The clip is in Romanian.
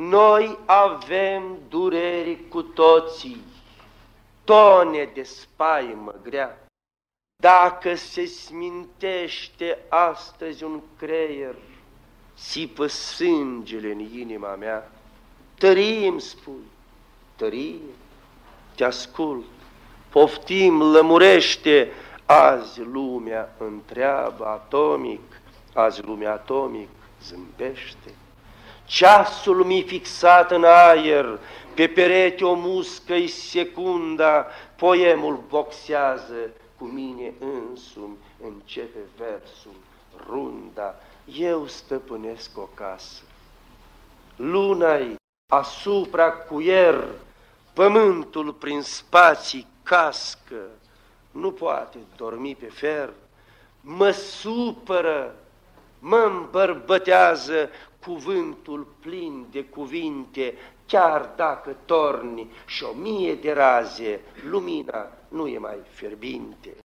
Noi avem dureri cu toții, tone de spaimă grea. Dacă se smintește astăzi un creier, sipă sângele în inima mea, tărie îmi spui, tărie, te ascult, poftim, lămurește, azi lumea întreabă atomic, azi lumea atomic zâmbește. Ceasul mi fixat în aer, pe perete o muscă secunda, poemul boxează, cu mine însumi începe versul, runda, eu stăpânesc o casă. Luna-i asupra cuier, pământul prin spații cască, nu poate dormi pe fer, mă supără, mă îmbărbătează cuvântul plin de cuvinte, chiar dacă torni și o mie de raze, lumina nu e mai fierbinte.